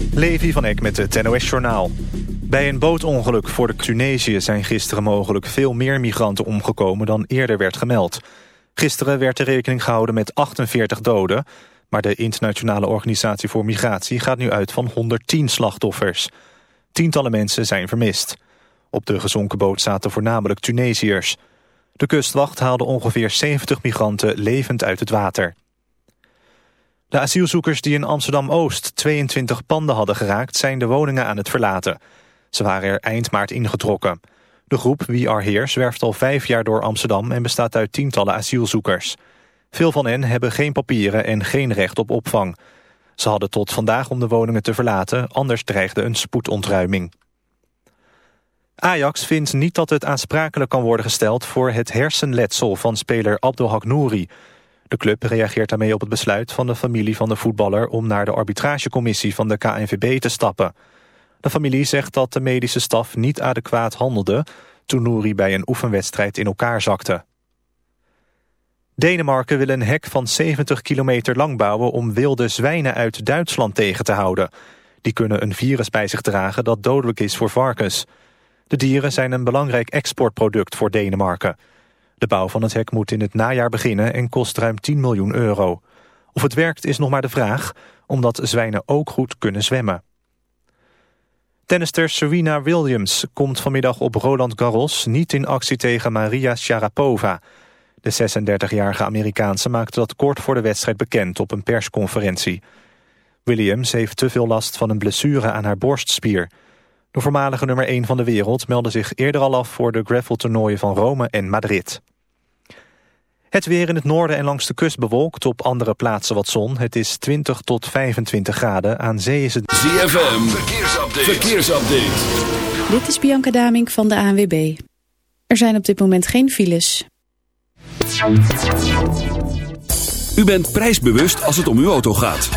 Levi van Eck met het NOS-journaal. Bij een bootongeluk voor de Tunesië zijn gisteren mogelijk veel meer migranten omgekomen dan eerder werd gemeld. Gisteren werd er rekening gehouden met 48 doden, maar de Internationale Organisatie voor Migratie gaat nu uit van 110 slachtoffers. Tientallen mensen zijn vermist. Op de gezonken boot zaten voornamelijk Tunesiërs. De kustwacht haalde ongeveer 70 migranten levend uit het water. De asielzoekers die in Amsterdam-Oost 22 panden hadden geraakt... zijn de woningen aan het verlaten. Ze waren er eind maart ingetrokken. De groep We Are Here zwerft al vijf jaar door Amsterdam... en bestaat uit tientallen asielzoekers. Veel van hen hebben geen papieren en geen recht op opvang. Ze hadden tot vandaag om de woningen te verlaten... anders dreigde een spoedontruiming. Ajax vindt niet dat het aansprakelijk kan worden gesteld... voor het hersenletsel van speler Abdelhak Nouri... De club reageert daarmee op het besluit van de familie van de voetballer... om naar de arbitragecommissie van de KNVB te stappen. De familie zegt dat de medische staf niet adequaat handelde... toen Nouri bij een oefenwedstrijd in elkaar zakte. Denemarken wil een hek van 70 kilometer lang bouwen... om wilde zwijnen uit Duitsland tegen te houden. Die kunnen een virus bij zich dragen dat dodelijk is voor varkens. De dieren zijn een belangrijk exportproduct voor Denemarken... De bouw van het hek moet in het najaar beginnen en kost ruim 10 miljoen euro. Of het werkt is nog maar de vraag, omdat zwijnen ook goed kunnen zwemmen. Tennister Serena Williams komt vanmiddag op Roland Garros niet in actie tegen Maria Sharapova. De 36-jarige Amerikaanse maakte dat kort voor de wedstrijd bekend op een persconferentie. Williams heeft te veel last van een blessure aan haar borstspier. De voormalige nummer 1 van de wereld meldde zich eerder al af voor de graveltoernooien van Rome en Madrid. Het weer in het noorden en langs de kust bewolkt. Op andere plaatsen wat zon. Het is 20 tot 25 graden. Aan zee is het... ZFM, verkeersupdate. verkeersupdate. Dit is Bianca Damink van de ANWB. Er zijn op dit moment geen files. U bent prijsbewust als het om uw auto gaat.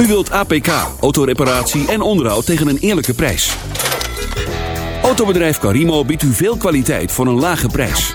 U wilt APK, autoreparatie en onderhoud tegen een eerlijke prijs. Autobedrijf Carimo biedt u veel kwaliteit voor een lage prijs.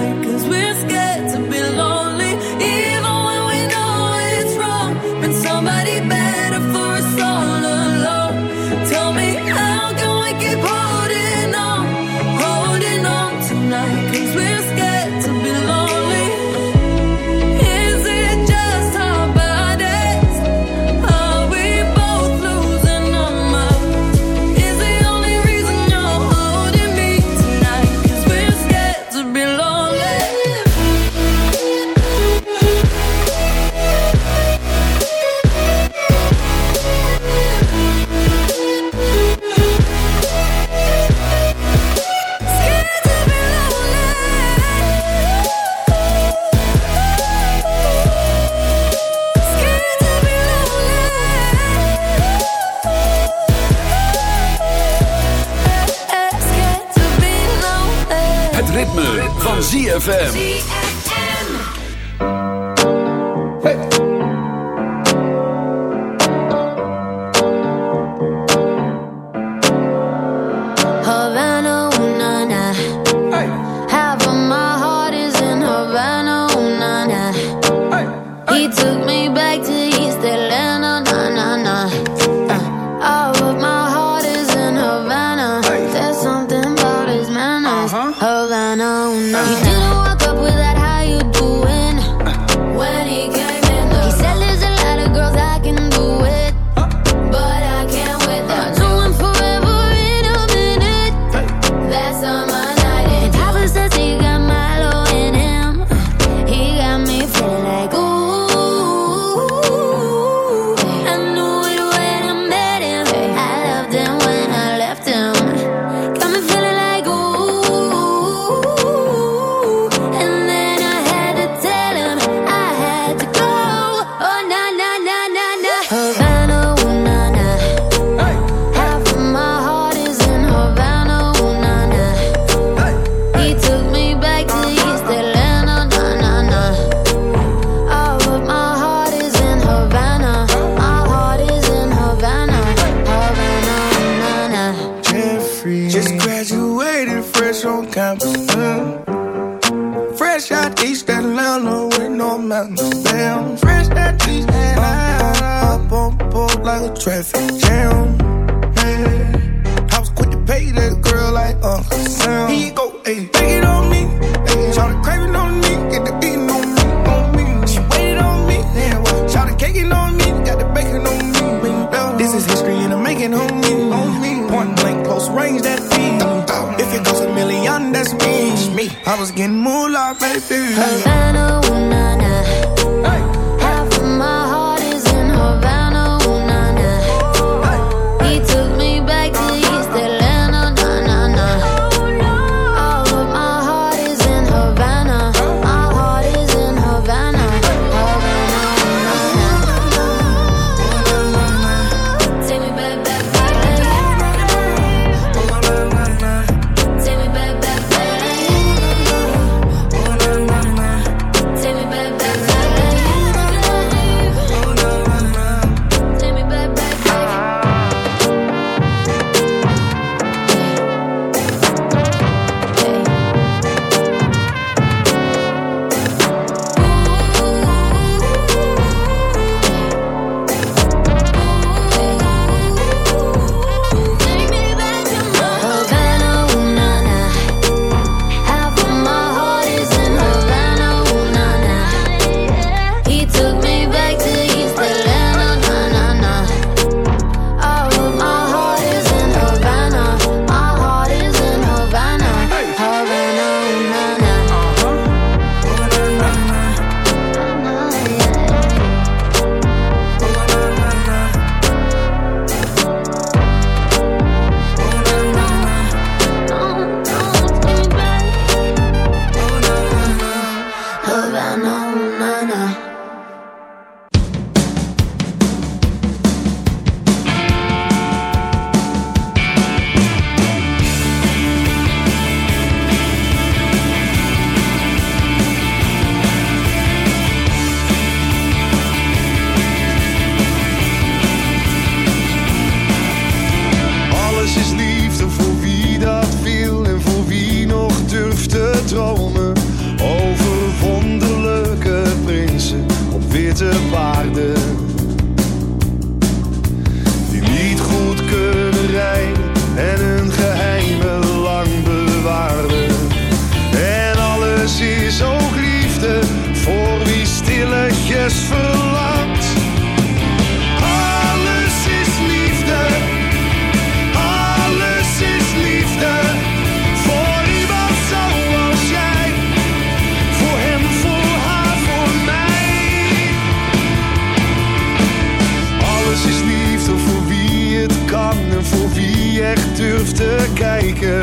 Cause we're alles is liefde voor wie het kan en voor wie echt durft te kijken.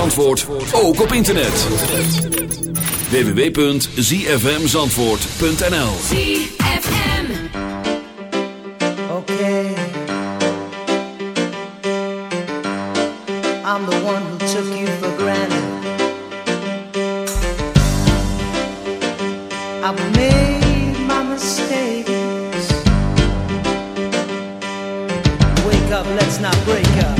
Zandvoort ook op internet. www.zfmzandvoort.nl ZFM Okay. I'm the one who took you for granted. I've made my mistakes. Wake up, let's not break up.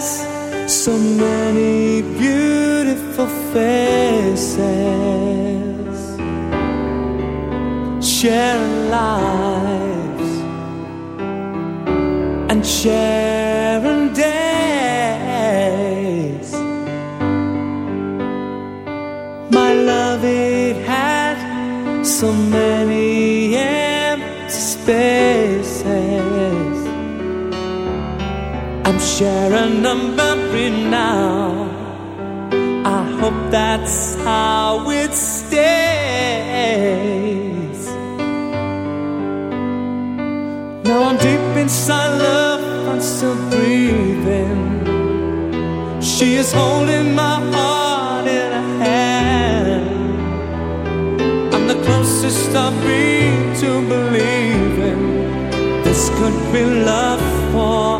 past so many beautiful faces share lives and share. share a memory now. I hope that's how it stays. Now I'm deep inside love, I'm still breathing. She is holding my heart in her hand. I'm the closest I've been to believing this could be love for.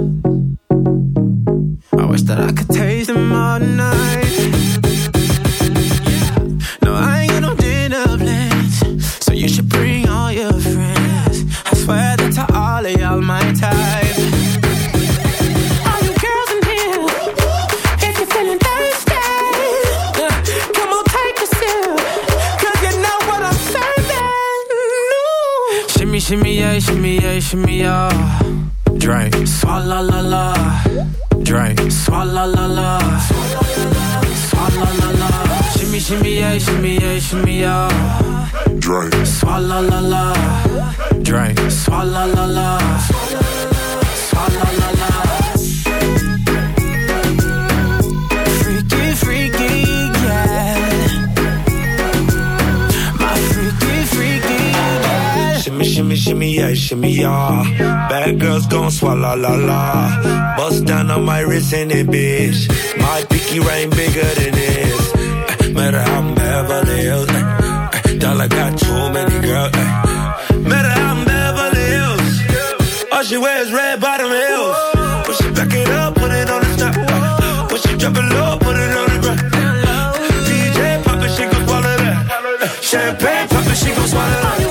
Shimmy, yeah, la la. Bust down on my wrist in it, bitch. My pinky ring bigger than this. Eh, Matter how I'm Beverly Hills. eh, eh, Dollar got too many girls. Matter how I'm Beverly Hills. All she wears red bottom heels. When she back it up, put it on the top. eh. When she drop it low, put it on the ground. DJ pop it, she gon' swallow that. Champagne pop it, she gon' swallow that.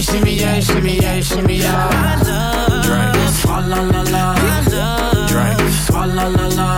Shimmy, shimmy, yeah, shimmy, yeah, shimmy, yeah. Drink. Swalla la la la. Drink. Swalla la la.